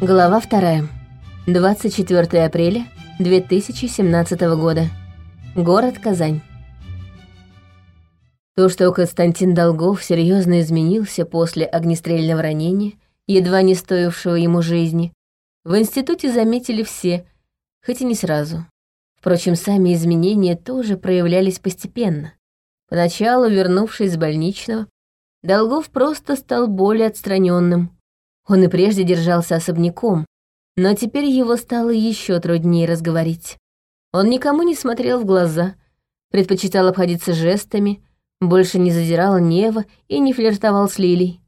Глава вторая. 24 апреля 2017 года. Город Казань. То, что Константин Долгов серьезно изменился после огнестрельного ранения, едва не стоившего ему жизни, в институте заметили все, хоть и не сразу. Впрочем, сами изменения тоже проявлялись постепенно. Поначалу, вернувшись с больничного, Долгов просто стал более отстраненным, он и прежде держался особняком, но теперь его стало еще труднее разговорить. Он никому не смотрел в глаза, предпочитал обходиться жестами, больше не задирал Нева и не флиртовал с Лилей.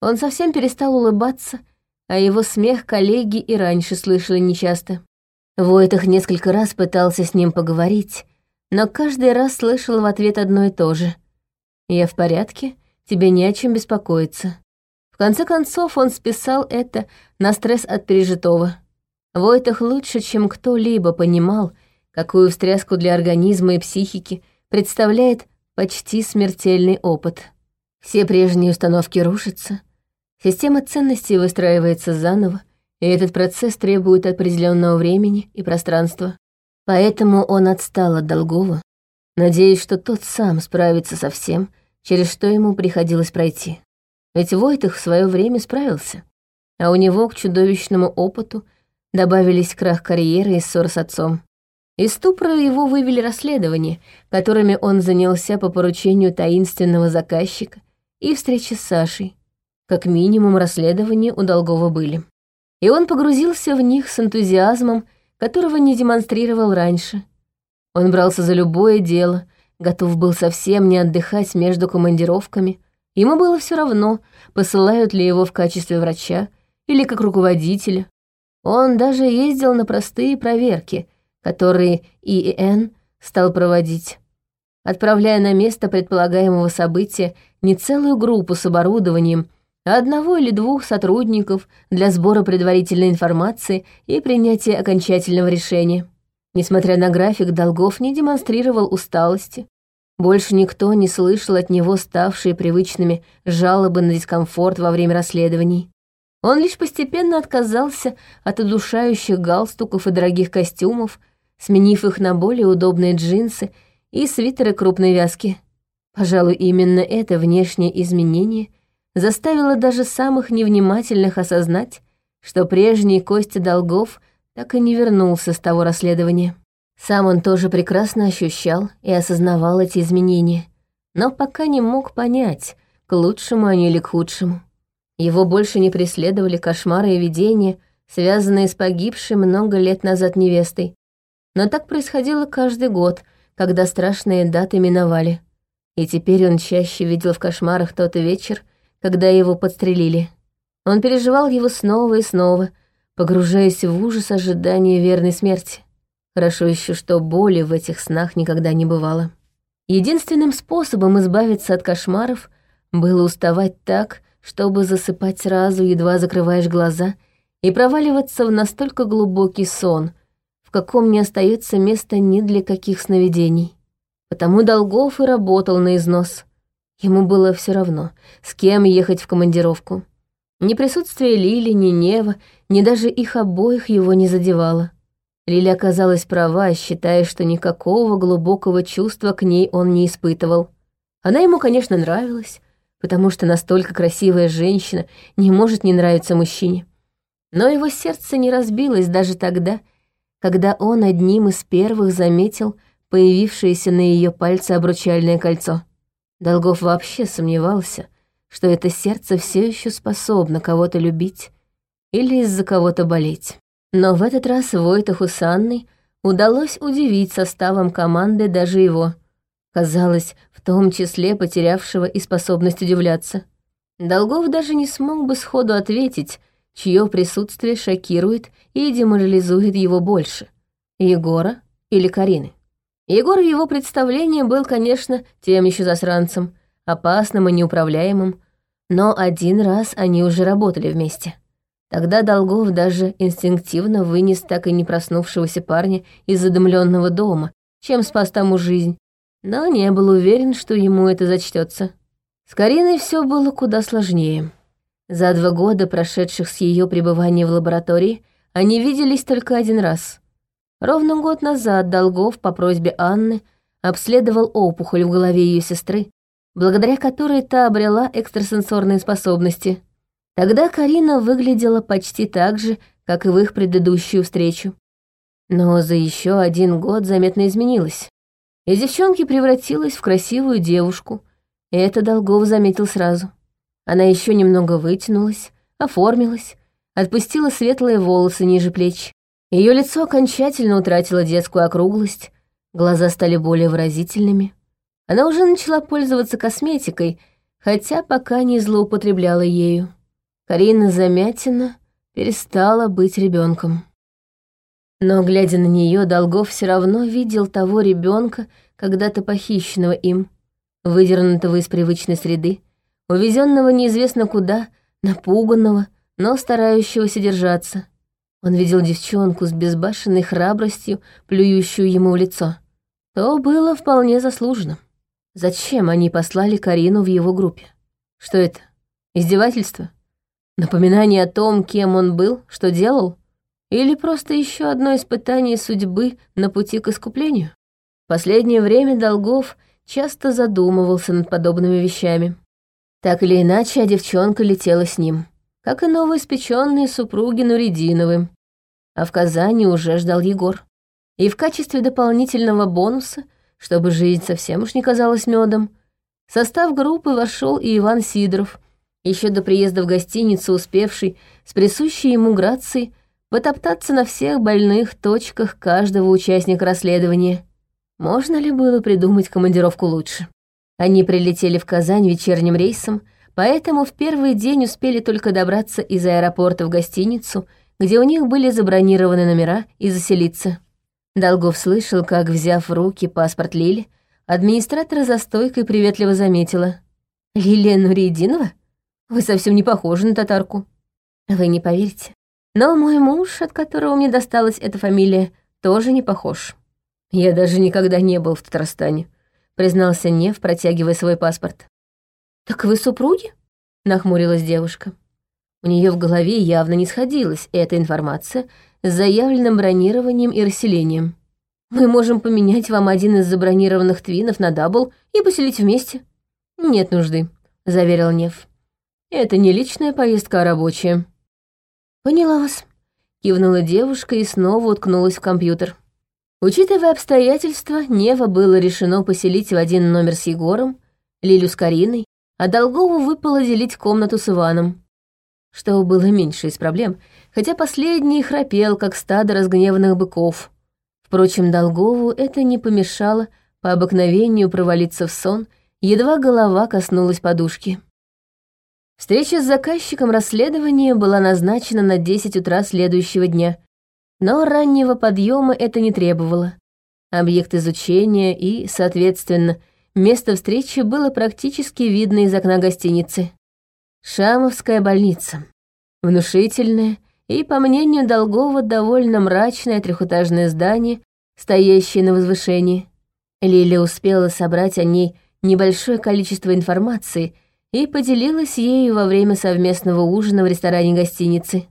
Он совсем перестал улыбаться, а его смех коллеги и раньше слышали нечасто. Войтах несколько раз пытался с ним поговорить, но каждый раз слышал в ответ одно и то же. «Я в порядке, тебе не о чем беспокоиться». В конце концов, он списал это на стресс от пережитого. Войтах лучше, чем кто-либо понимал, какую встряску для организма и психики представляет почти смертельный опыт. Все прежние установки рушатся, система ценностей выстраивается заново, и этот процесс требует определенного времени и пространства. Поэтому он отстал от Долгова, надеясь, что тот сам справится со всем, через что ему приходилось пройти. Ведь Войтых в свое время справился, а у него к чудовищному опыту добавились крах карьеры и ссор с отцом. Из ступора его вывели расследования, которыми он занялся по поручению таинственного заказчика и встречи с Сашей. Как минимум расследования у Долгова были. И он погрузился в них с энтузиазмом, которого не демонстрировал раньше. Он брался за любое дело, готов был совсем не отдыхать между командировками — Ему было все равно, посылают ли его в качестве врача или как руководителя. Он даже ездил на простые проверки, которые ИИН стал проводить, отправляя на место предполагаемого события не целую группу с оборудованием, а одного или двух сотрудников для сбора предварительной информации и принятия окончательного решения. Несмотря на график, Долгов не демонстрировал усталости, больше никто не слышал от него ставшие привычными жалобы на дискомфорт во время расследований. Он лишь постепенно отказался от удушающих галстуков и дорогих костюмов, сменив их на более удобные джинсы и свитеры крупной вязки. Пожалуй, именно это внешнее изменение заставило даже самых невнимательных осознать, что прежний Костя Долгов так и не вернулся с того расследования. Сам он тоже прекрасно ощущал и осознавал эти изменения, но пока не мог понять, к лучшему они или к худшему. Его больше не преследовали кошмары и видения, связанные с погибшей много лет назад невестой. Но так происходило каждый год, когда страшные даты миновали. И теперь он чаще видел в кошмарах тот вечер, когда его подстрелили. Он переживал его снова и снова, погружаясь в ужас ожидания верной смерти. Хорошо еще, что боли в этих снах никогда не бывало. Единственным способом избавиться от кошмаров было уставать так, чтобы засыпать сразу, едва закрываешь глаза, и проваливаться в настолько глубокий сон, в каком не остается места ни для каких сновидений. Потому Долгов и работал на износ. Ему было все равно, с кем ехать в командировку. Ни присутствие Лили, ни Нева, ни даже их обоих его не задевало. Лиля оказалась права, считая, что никакого глубокого чувства к ней он не испытывал. Она ему, конечно, нравилась, потому что настолько красивая женщина не может не нравиться мужчине. Но его сердце не разбилось даже тогда, когда он одним из первых заметил появившееся на ее пальце обручальное кольцо. Долгов вообще сомневался, что это сердце все еще способно кого-то любить или из-за кого-то болеть. Но в этот раз Войтаху с Анной удалось удивить составом команды даже его. Казалось, в том числе потерявшего и способность удивляться. Долгов даже не смог бы сходу ответить, чье присутствие шокирует и деморализует его больше — Егора или Карины. Егор в его представлении был, конечно, тем еще засранцем, опасным и неуправляемым, но один раз они уже работали вместе. Тогда Долгов даже инстинктивно вынес так и не проснувшегося парня из задымленного дома, чем спас тому жизнь, но не был уверен, что ему это зачтется. С Кариной все было куда сложнее. За два года, прошедших с ее пребывания в лаборатории, они виделись только один раз. Ровно год назад Долгов по просьбе Анны обследовал опухоль в голове ее сестры, благодаря которой та обрела экстрасенсорные способности. Тогда Карина выглядела почти так же, как и в их предыдущую встречу. Но за еще один год заметно изменилась. Из девчонки превратилась в красивую девушку, и это Долгов заметил сразу. Она еще немного вытянулась, оформилась, отпустила светлые волосы ниже плеч. Ее лицо окончательно утратило детскую округлость, глаза стали более выразительными. Она уже начала пользоваться косметикой, хотя пока не злоупотребляла ею. Карина Замятина перестала быть ребенком. Но, глядя на нее, Долгов все равно видел того ребенка, когда-то похищенного им, выдернутого из привычной среды, увезенного неизвестно куда, напуганного, но старающегося держаться. Он видел девчонку с безбашенной храбростью, плюющую ему в лицо. То было вполне заслуженно. Зачем они послали Карину в его группе? Что это? Издевательство? Напоминание о том, кем он был, что делал? Или просто еще одно испытание судьбы на пути к искуплению? В последнее время Долгов часто задумывался над подобными вещами. Так или иначе, а девчонка летела с ним, как и новоиспеченные супруги Нуридиновы. А в Казани уже ждал Егор. И в качестве дополнительного бонуса, чтобы жизнь совсем уж не казалась медом, в состав группы вошел и Иван Сидоров, еще до приезда в гостиницу успевший с присущей ему грацией потоптаться на всех больных точках каждого участника расследования. Можно ли было придумать командировку лучше? Они прилетели в Казань вечерним рейсом, поэтому в первый день успели только добраться из аэропорта в гостиницу, где у них были забронированы номера, и заселиться. Долгов слышал, как, взяв в руки паспорт Лили, администратор за стойкой приветливо заметила. «Лилия Нуридинова? Вы совсем не похожи на татарку». «Вы не поверите, но мой муж, от которого мне досталась эта фамилия, тоже не похож. Я даже никогда не был в Татарстане», признался Нев, протягивая свой паспорт. «Так вы супруги?» — нахмурилась девушка. У нее в голове явно не сходилась эта информация с заявленным бронированием и расселением. «Мы можем поменять вам один из забронированных твинов на double и поселить вместе». «Нет нужды», — заверил Нев. «Это не личная поездка, а рабочая». «Поняла вас», — кивнула девушка и снова уткнулась в компьютер. Учитывая обстоятельства, Нева было решено поселить в один номер с Егором, Лилю с Кариной, а Долгову выпало делить комнату с Иваном. Что было меньше из проблем, хотя последний храпел, как стадо разгневанных быков. Впрочем, Долгову это не помешало по обыкновению провалиться в сон, едва голова коснулась подушки. Встреча с заказчиком расследования была назначена на 10 утра следующего дня, но раннего подъема это не требовало. Объект изучения и, соответственно, место встречи было практически видно из окна гостиницы. Шамовская больница. Внушительное и, по мнению Долгова, довольно мрачное трехэтажное здание, стоящее на возвышении. Лиля успела собрать о ней небольшое количество информации и поделилась ею во время совместного ужина в ресторане гостиницы.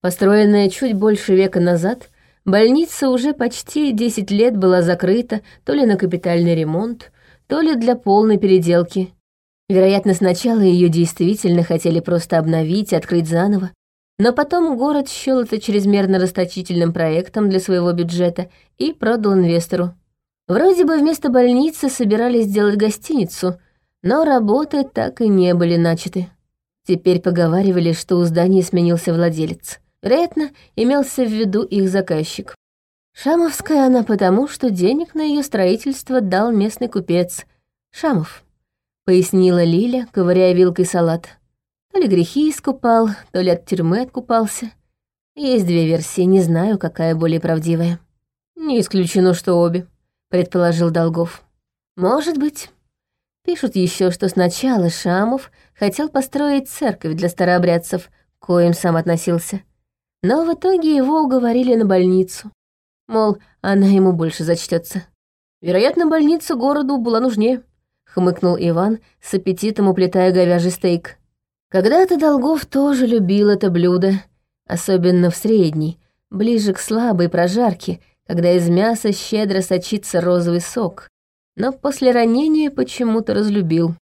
Построенная чуть больше века назад, больница уже почти 10 лет была закрыта то ли на капитальный ремонт, то ли для полной переделки. Вероятно, сначала ее действительно хотели просто обновить и открыть заново, но потом город счёл это чрезмерно расточительным проектом для своего бюджета и продал инвестору. Вроде бы вместо больницы собирались сделать гостиницу, но работы так и не были начаты. Теперь поговаривали, что у здания сменился владелец. Вероятно, имелся в виду их заказчик. Шамовская она потому, что денег на ее строительство дал местный купец. Шамов, пояснила Лиля, ковыряя вилкой салат. То ли грехи искупал, то ли от тюрьмы откупался. Есть две версии, не знаю, какая более правдивая. Не исключено, что обе, предположил Долгов. Может быть. Пишут еще, что сначала Шамов хотел построить церковь для старообрядцев, к коим сам относился. Но в итоге его уговорили на больницу. Мол, она ему больше зачтется. Вероятно, больница городу была нужнее, хмыкнул Иван, с аппетитом уплетая говяжий стейк. Когда-то Долгов тоже любил это блюдо, особенно в средней, ближе к слабой прожарке, когда из мяса щедро сочится розовый сок, но после ранения почему-то разлюбил.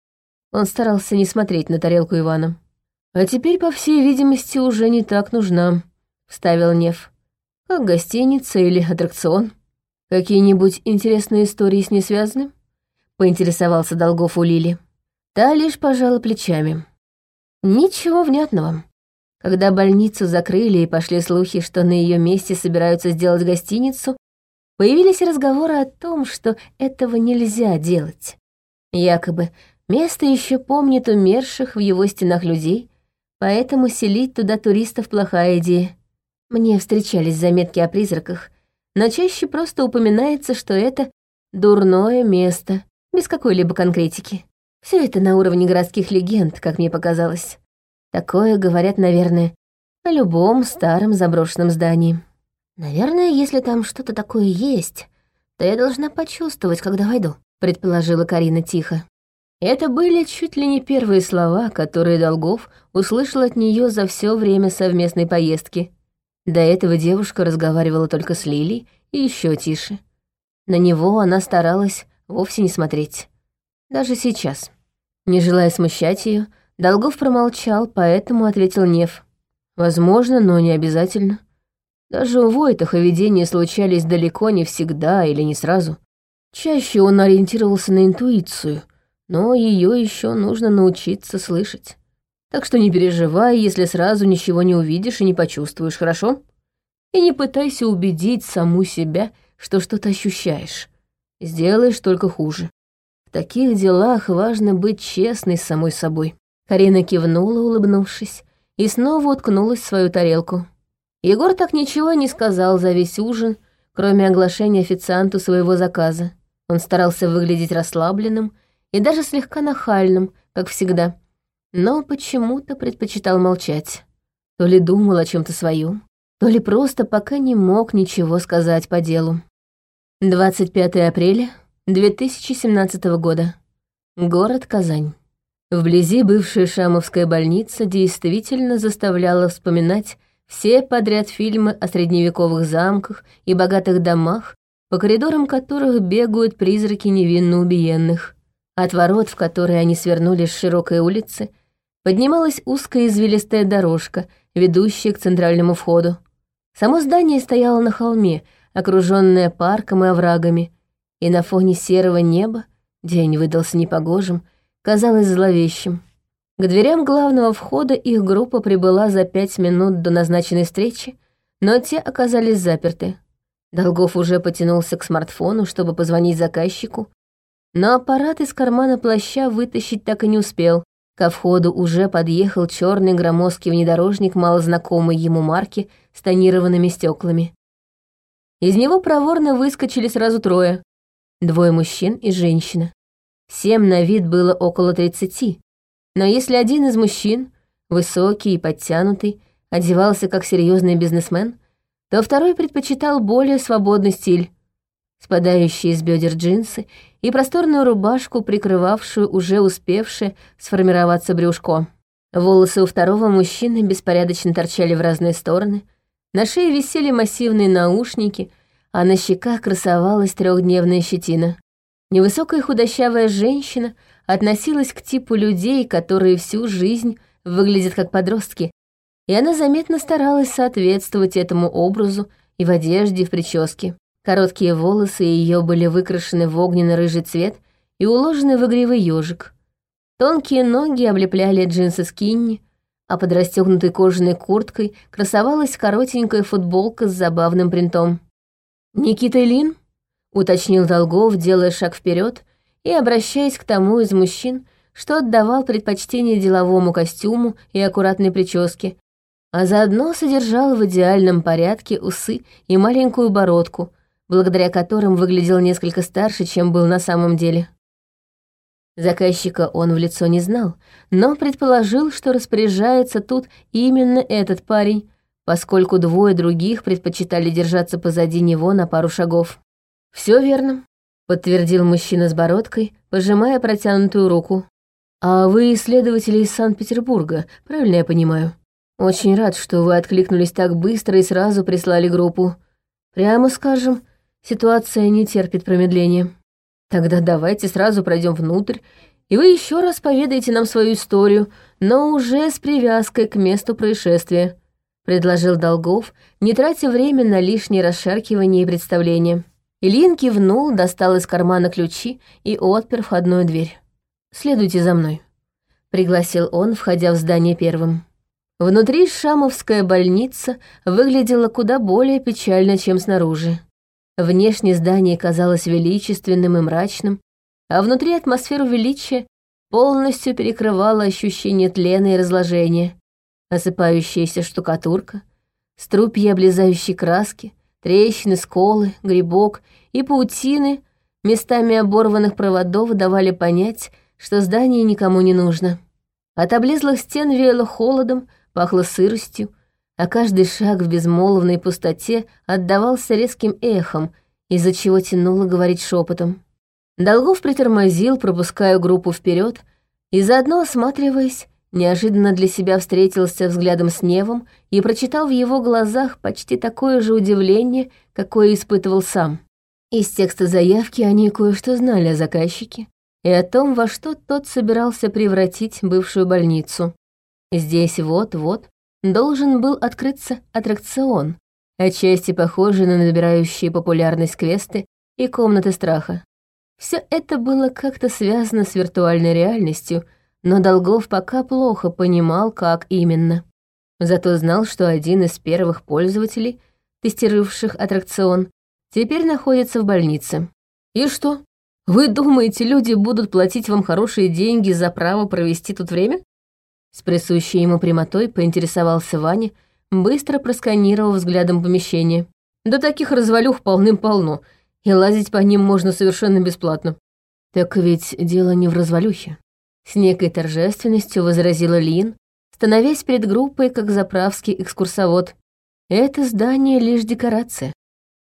Он старался не смотреть на тарелку Ивана. «А теперь, по всей видимости, уже не так нужна», — вставил Нев. «Как гостиница или аттракцион? Какие-нибудь интересные истории с ней связаны?» — поинтересовался Долгов у Лили. Та лишь пожала плечами. «Ничего внятного. Когда больницу закрыли и пошли слухи, что на ее месте собираются сделать гостиницу, появились разговоры о том, что этого нельзя делать. Якобы место еще помнит умерших в его стенах людей, поэтому селить туда туристов плохая идея. Мне встречались заметки о призраках, но чаще просто упоминается, что это дурное место, без какой-либо конкретики. Все это на уровне городских легенд, как мне показалось. Такое говорят, наверное, о любом старом заброшенном здании. Наверное, если там что-то такое есть, то я должна почувствовать, когда войду, предположила Карина тихо. Это были чуть ли не первые слова, которые Долгов услышал от нее за все время совместной поездки. До этого девушка разговаривала только с Лилей и еще тише. На него она старалась вовсе не смотреть. Даже сейчас. Не желая смущать ее, Долгов промолчал, поэтому ответил Нев. «Возможно, но не обязательно. Даже у Войтаха видения случались далеко не всегда или не сразу. Чаще он ориентировался на интуицию, но ее еще нужно научиться слышать. Так что не переживай, если сразу ничего не увидишь и не почувствуешь, хорошо? И не пытайся убедить саму себя, что что-то ощущаешь. Сделаешь только хуже. В таких делах важно быть честной с самой собой. Карина кивнула, улыбнувшись, и снова уткнулась в свою тарелку. Егор так ничего не сказал за весь ужин, кроме оглашения официанту своего заказа. Он старался выглядеть расслабленным и даже слегка нахальным, как всегда, но почему-то предпочитал молчать. То ли думал о чем то своем, то ли просто пока не мог ничего сказать по делу. 25 апреля 2017 года. Город Казань. Вблизи бывшая Шамовская больница действительно заставляла вспоминать все подряд фильмы о средневековых замках и богатых домах, по коридорам которых бегают призраки невинно убиенных. От ворот, в которые они свернули с широкой улицы, поднималась узкая извилистая дорожка, ведущая к центральному входу. Само здание стояло на холме, окружённое парком и оврагами, и на фоне серого неба день выдался непогожим, казалось зловещим. К дверям главного входа их группа прибыла за пять минут до назначенной встречи, но те оказались заперты. Долгов уже потянулся к смартфону, чтобы позвонить заказчику, но аппарат из кармана плаща вытащить так и не успел. Ко входу уже подъехал черный громоздкий внедорожник малознакомой ему марки с тонированными стеклами. Из него проворно выскочили сразу трое. Двое мужчин и женщина. Всем на вид было около тридцати. Но если один из мужчин, высокий и подтянутый, одевался как серьезный бизнесмен, то второй предпочитал более свободный стиль, спадающие с бедер джинсы и просторную рубашку, прикрывавшую уже успевшее сформироваться брюшко. Волосы у второго мужчины беспорядочно торчали в разные стороны, на шее висели массивные наушники, а на щеках красовалась трехдневная щетина. Невысокая худощавая женщина относилась к типу людей, которые всю жизнь выглядят как подростки, и она заметно старалась соответствовать этому образу и в одежде, и в прическе. Короткие волосы ее были выкрашены в огненно-рыжий цвет и уложены в игривый ежик. Тонкие ноги облепляли джинсы скинни, а под расстегнутой кожаной курткой красовалась коротенькая футболка с забавным принтом. «Никита Лин?» уточнил Долгов, делая шаг вперед и обращаясь к тому из мужчин, что отдавал предпочтение деловому костюму и аккуратной прическе, а заодно содержал в идеальном порядке усы и маленькую бородку, благодаря которым выглядел несколько старше, чем был на самом деле. Заказчика он в лицо не знал, но предположил, что распоряжается тут именно этот парень, поскольку двое других предпочитали держаться позади него на пару шагов. Все верно», — подтвердил мужчина с бородкой, пожимая протянутую руку. А вы исследователи из Санкт-Петербурга, правильно я понимаю? Очень рад, что вы откликнулись так быстро и сразу прислали группу. Прямо скажем, ситуация не терпит промедления. Тогда давайте сразу пройдем внутрь, и вы еще раз поведаете нам свою историю, но уже с привязкой к месту происшествия», — предложил Долгов, не тратя время на лишние расшаркивания и представления. Ильин кивнул, достал из кармана ключи и отпер входную дверь. «Следуйте за мной», — пригласил он, входя в здание первым. Внутри Шамовская больница выглядела куда более печально, чем снаружи. Внешне здание казалось величественным и мрачным, а внутри атмосферу величия полностью перекрывало ощущение тлена и разложения, осыпающаяся штукатурка, струпья облезающей краски, трещины, сколы, грибок и паутины местами оборванных проводов давали понять, что здание никому не нужно. От облезлых стен веяло холодом, пахло сыростью, а каждый шаг в безмолвной пустоте отдавался резким эхом, из-за чего тянуло говорить шепотом. Долгов притормозил, пропуская группу вперед, и заодно осматриваясь, неожиданно для себя встретился взглядом с Невом и прочитал в его глазах почти такое же удивление, какое испытывал сам. Из текста заявки они кое-что знали о заказчике и о том, во что тот собирался превратить бывшую больницу. Здесь вот-вот должен был открыться аттракцион, отчасти похожий на набирающие популярность квесты и комнаты страха. Все это было как-то связано с виртуальной реальностью, но Долгов пока плохо понимал, как именно. Зато знал, что один из первых пользователей, тестировавших аттракцион, теперь находится в больнице. И что? Вы думаете, люди будут платить вам хорошие деньги за право провести тут время? С присущей ему прямотой поинтересовался Ваня, быстро просканировав взглядом помещение. «Да таких развалюх полным-полно, и лазить по ним можно совершенно бесплатно». «Так ведь дело не в развалюхе», — с некой торжественностью возразила Лин, становясь перед группой как заправский экскурсовод. «Это здание лишь декорация.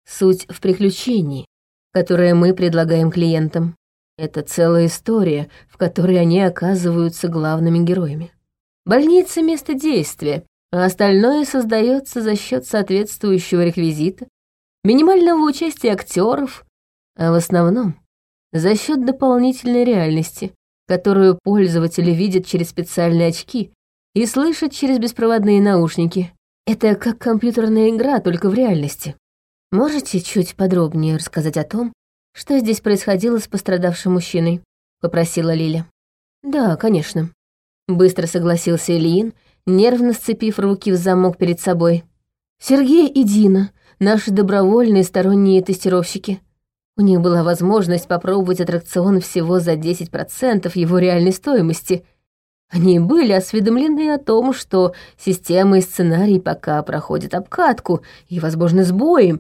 Суть в приключении, которое мы предлагаем клиентам. Это целая история, в которой они оказываются главными героями. Больница — место действия, а остальное создается за счет соответствующего реквизита, минимального участия актеров, а в основном за счет дополнительной реальности, которую пользователи видят через специальные очки и слышат через беспроводные наушники. Это как компьютерная игра, только в реальности. Можете чуть подробнее рассказать о том, что здесь происходило с пострадавшим мужчиной? попросила Лиля. Да, конечно. Быстро согласился Ильин, нервно сцепив руки в замок перед собой. Сергей и Дина, наши добровольные сторонние тестировщики. У них была возможность попробовать аттракцион всего за 10% его реальной стоимости. Они были осведомлены о том, что система и сценарий пока проходят обкатку и, возможно, сбои.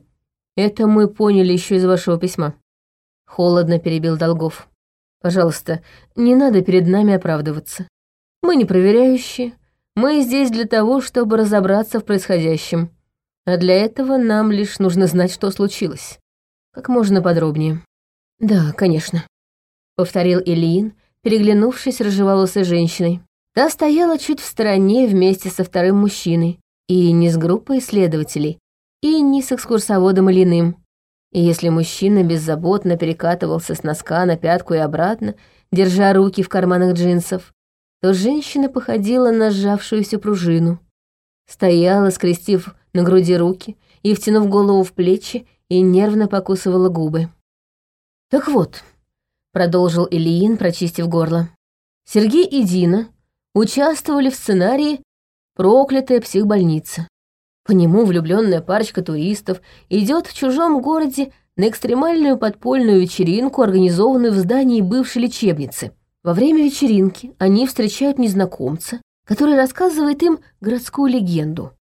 Это мы поняли еще из вашего письма. Холодно перебил Долгов. Пожалуйста, не надо перед нами оправдываться. Мы не проверяющие. Мы здесь для того, чтобы разобраться в происходящем. А для этого нам лишь нужно знать, что случилось. Как можно подробнее. Да, конечно. Повторил Ильин, переглянувшись рыжеволосой женщиной. Та стояла чуть в стороне вместе со вторым мужчиной. И не с группой исследователей, и не с экскурсоводом Ильиным. И если мужчина беззаботно перекатывался с носка на пятку и обратно, держа руки в карманах джинсов, то женщина походила на сжавшуюся пружину. Стояла, скрестив на груди руки и втянув голову в плечи, и нервно покусывала губы. «Так вот», — продолжил Ильин, прочистив горло, «Сергей и Дина участвовали в сценарии «Проклятая психбольница». По нему влюбленная парочка туристов идет в чужом городе на экстремальную подпольную вечеринку, организованную в здании бывшей лечебницы — во время вечеринки они встречают незнакомца, который рассказывает им городскую легенду.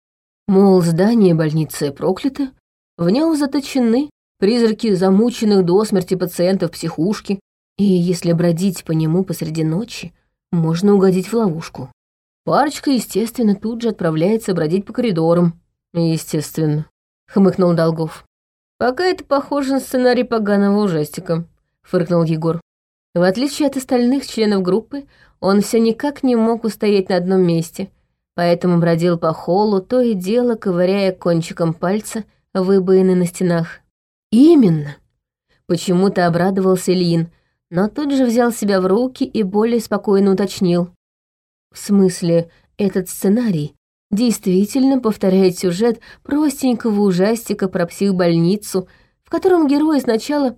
Мол, здание больницы прокляты, в нем заточены призраки замученных до смерти пациентов психушки, и если бродить по нему посреди ночи, можно угодить в ловушку. Парочка, естественно, тут же отправляется бродить по коридорам. Естественно, хмыкнул Долгов. Пока это похоже на сценарий поганого ужастика, фыркнул Егор. В отличие от остальных членов группы, он все никак не мог устоять на одном месте, поэтому бродил по холлу, то и дело ковыряя кончиком пальца выбоины на стенах. «Именно!» Почему-то обрадовался Лин, но тут же взял себя в руки и более спокойно уточнил. «В смысле, этот сценарий действительно повторяет сюжет простенького ужастика про психбольницу, в котором герои сначала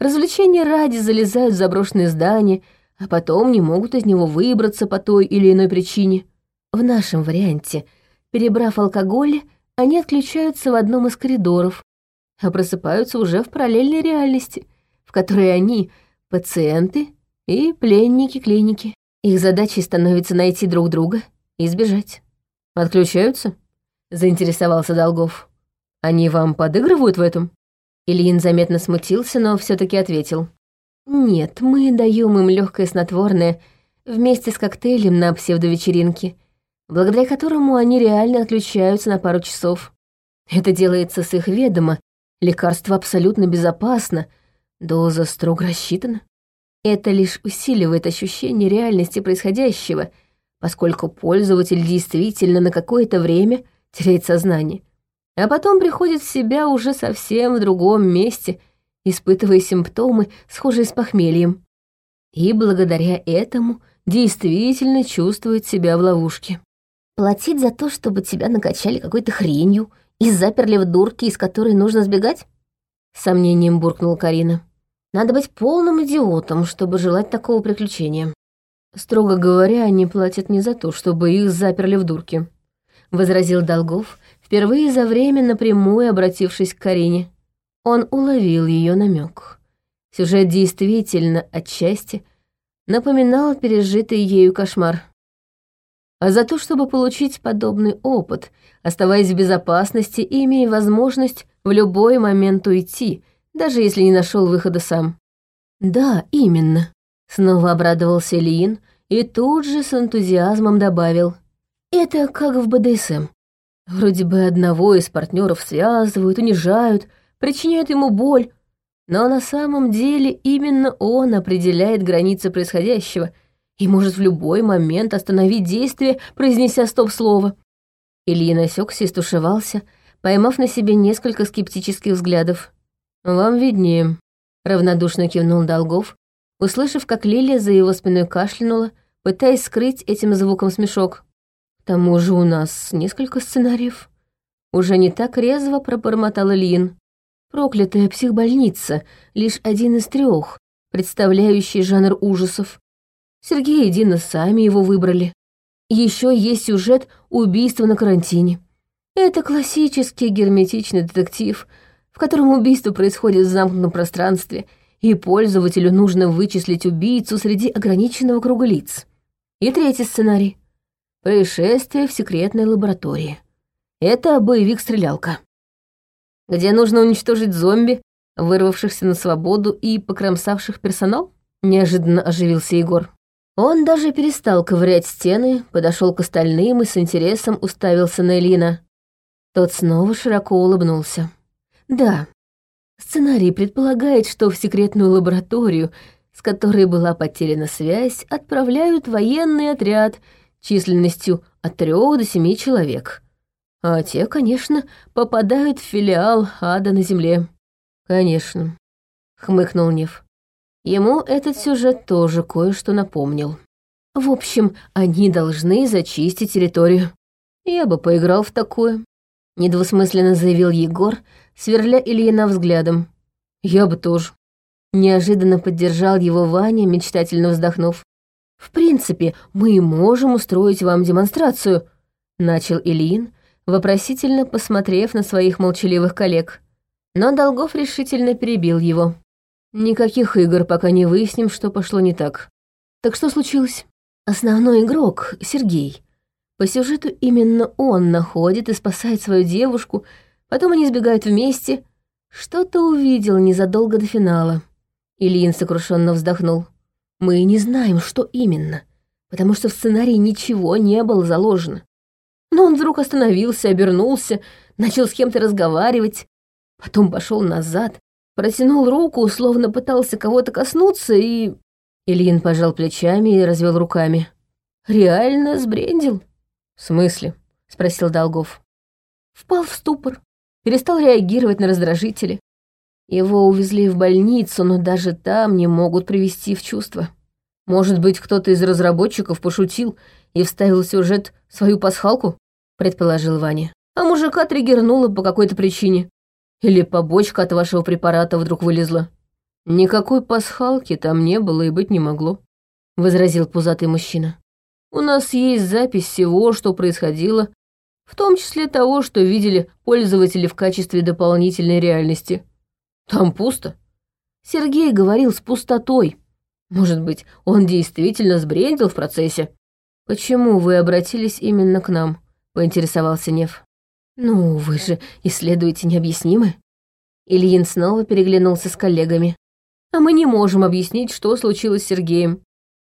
развлечения ради залезают в заброшенное здание, а потом не могут из него выбраться по той или иной причине. В нашем варианте, перебрав алкоголь, они отключаются в одном из коридоров, а просыпаются уже в параллельной реальности, в которой они — пациенты и пленники клиники. Их задачей становится найти друг друга и сбежать. «Отключаются?» — заинтересовался Долгов. «Они вам подыгрывают в этом?» Ильин заметно смутился, но все таки ответил. «Нет, мы даем им легкое снотворное вместе с коктейлем на псевдовечеринке, благодаря которому они реально отключаются на пару часов. Это делается с их ведома, лекарство абсолютно безопасно, доза строго рассчитана. Это лишь усиливает ощущение реальности происходящего, поскольку пользователь действительно на какое-то время теряет сознание, а потом приходит в себя уже совсем в другом месте — испытывая симптомы, схожие с похмельем. И благодаря этому действительно чувствует себя в ловушке. Платить за то, чтобы тебя накачали какой-то хренью и заперли в дурке, из которой нужно сбегать? С сомнением буркнула Карина. Надо быть полным идиотом, чтобы желать такого приключения. Строго говоря, они платят не за то, чтобы их заперли в дурке, возразил Долгов, впервые за время напрямую обратившись к Карине. Он уловил ее намек. Сюжет действительно отчасти напоминал пережитый ею кошмар. А за то, чтобы получить подобный опыт, оставаясь в безопасности и имея возможность в любой момент уйти, даже если не нашел выхода сам. «Да, именно», — снова обрадовался Ильин и тут же с энтузиазмом добавил. «Это как в БДСМ. Вроде бы одного из партнеров связывают, унижают, причиняют ему боль, но на самом деле именно он определяет границы происходящего и может в любой момент остановить действие, произнеся стоп-слово. Ильин осекся и стушевался, поймав на себе несколько скептических взглядов. «Вам виднее», — равнодушно кивнул Долгов, услышав, как Лилия за его спиной кашлянула, пытаясь скрыть этим звуком смешок. «К тому же у нас несколько сценариев». Уже не так резво пробормотал Ильин. Проклятая психбольница — лишь один из трех, представляющий жанр ужасов. Сергей и Дина сами его выбрали. Еще есть сюжет убийства на карантине. Это классический герметичный детектив, в котором убийство происходит в замкнутом пространстве, и пользователю нужно вычислить убийцу среди ограниченного круга лиц. И третий сценарий — происшествие в секретной лаборатории. Это боевик-стрелялка где нужно уничтожить зомби, вырвавшихся на свободу и покромсавших персонал?» Неожиданно оживился Егор. Он даже перестал ковырять стены, подошел к остальным и с интересом уставился на Элина. Тот снова широко улыбнулся. «Да, сценарий предполагает, что в секретную лабораторию, с которой была потеряна связь, отправляют военный отряд численностью от трех до семи человек. А те, конечно, попадают в филиал ада на земле. Конечно, хмыкнул Нев. Ему этот сюжет тоже кое-что напомнил. В общем, они должны зачистить территорию. Я бы поиграл в такое. Недвусмысленно заявил Егор, сверля Ильина взглядом. Я бы тоже. Неожиданно поддержал его Ваня, мечтательно вздохнув. «В принципе, мы можем устроить вам демонстрацию», — начал Ильин, вопросительно посмотрев на своих молчаливых коллег. Но Долгов решительно перебил его. «Никаких игр, пока не выясним, что пошло не так. Так что случилось? Основной игрок — Сергей. По сюжету именно он находит и спасает свою девушку, потом они сбегают вместе. Что-то увидел незадолго до финала». Ильин сокрушенно вздохнул. «Мы не знаем, что именно, потому что в сценарии ничего не было заложено. Но он вдруг остановился, обернулся, начал с кем-то разговаривать, потом пошел назад, протянул руку, словно пытался кого-то коснуться и... Ильин пожал плечами и развел руками. «Реально сбрендил?» «В смысле?» — спросил Долгов. Впал в ступор, перестал реагировать на раздражители. Его увезли в больницу, но даже там не могут привести в чувство. Может быть, кто-то из разработчиков пошутил и вставил в сюжет свою пасхалку? Предположил Ваня. А мужика триггернуло по какой-то причине. Или побочка от вашего препарата вдруг вылезла. Никакой пасхалки там не было и быть не могло, возразил пузатый мужчина. У нас есть запись всего, что происходило, в том числе того, что видели пользователи в качестве дополнительной реальности. Там пусто. Сергей говорил с пустотой. Может быть, он действительно сбрендил в процессе? Почему вы обратились именно к нам? Поинтересовался Нев. Ну, вы же исследуете необъяснимое. Ильин снова переглянулся с коллегами. А мы не можем объяснить, что случилось с Сергеем.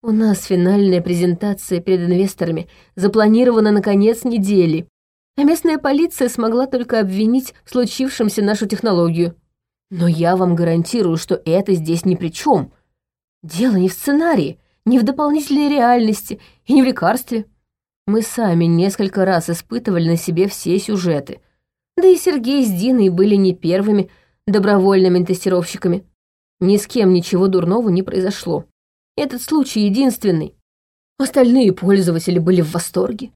У нас финальная презентация перед инвесторами запланирована на конец недели, а местная полиция смогла только обвинить в случившемся нашу технологию. Но я вам гарантирую, что это здесь ни при чем. Дело не в сценарии, не в дополнительной реальности и не в лекарстве. Мы сами несколько раз испытывали на себе все сюжеты. Да и Сергей с Диной были не первыми добровольными тестировщиками. Ни с кем ничего дурного не произошло. Этот случай единственный. Остальные пользователи были в восторге.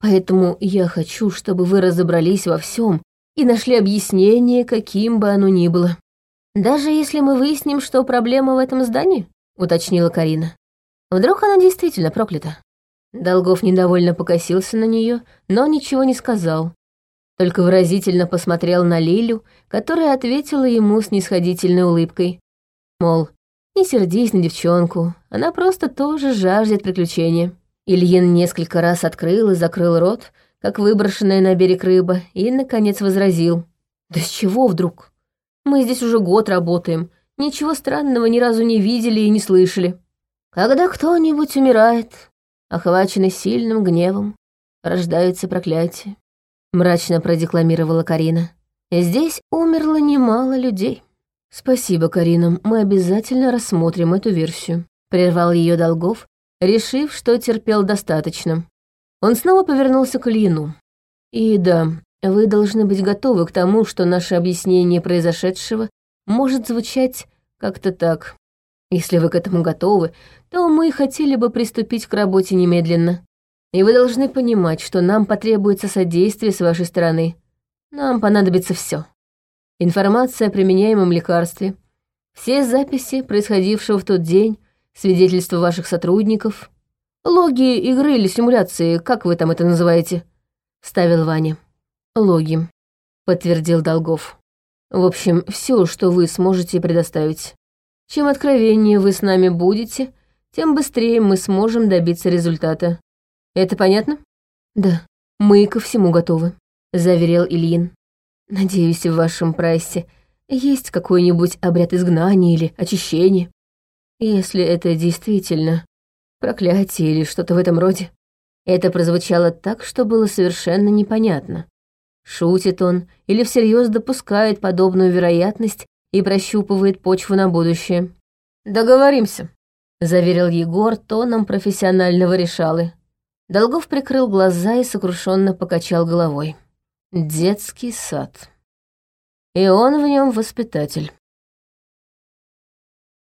Поэтому я хочу, чтобы вы разобрались во всем и нашли объяснение, каким бы оно ни было. Даже если мы выясним, что проблема в этом здании, уточнила Карина. Вдруг она действительно проклята. Долгов недовольно покосился на нее, но ничего не сказал. Только выразительно посмотрел на Лилю, которая ответила ему с нисходительной улыбкой. Мол, не сердись на девчонку, она просто тоже жаждет приключения. Ильин несколько раз открыл и закрыл рот, как выброшенная на берег рыба, и, наконец, возразил. «Да с чего вдруг? Мы здесь уже год работаем, ничего странного ни разу не видели и не слышали. Когда кто-нибудь умирает, охваченный сильным гневом, рождается проклятие», — мрачно продекламировала Карина. «Здесь умерло немало людей». «Спасибо, Карина, мы обязательно рассмотрим эту версию», — прервал ее Долгов, решив, что терпел достаточно. Он снова повернулся к Ильину. «И да, вы должны быть готовы к тому, что наше объяснение произошедшего может звучать как-то так. Если вы к этому готовы, то мы хотели бы приступить к работе немедленно. И вы должны понимать, что нам потребуется содействие с вашей стороны. Нам понадобится все. Информация о применяемом лекарстве, все записи, происходившего в тот день, свидетельства ваших сотрудников, «Логи игры или симуляции, как вы там это называете?» — ставил Ваня. «Логи», — подтвердил Долгов. «В общем, все, что вы сможете предоставить. Чем откровеннее вы с нами будете, тем быстрее мы сможем добиться результата. Это понятно?» «Да, мы ко всему готовы», — заверил Ильин. «Надеюсь, в вашем прайсе есть какой-нибудь обряд изгнания или очищения. Если это действительно проклятие или что-то в этом роде. Это прозвучало так, что было совершенно непонятно. Шутит он или всерьез допускает подобную вероятность и прощупывает почву на будущее. «Договоримся», — заверил Егор тоном профессионального решалы. Долгов прикрыл глаза и сокрушенно покачал головой. «Детский сад. И он в нем воспитатель».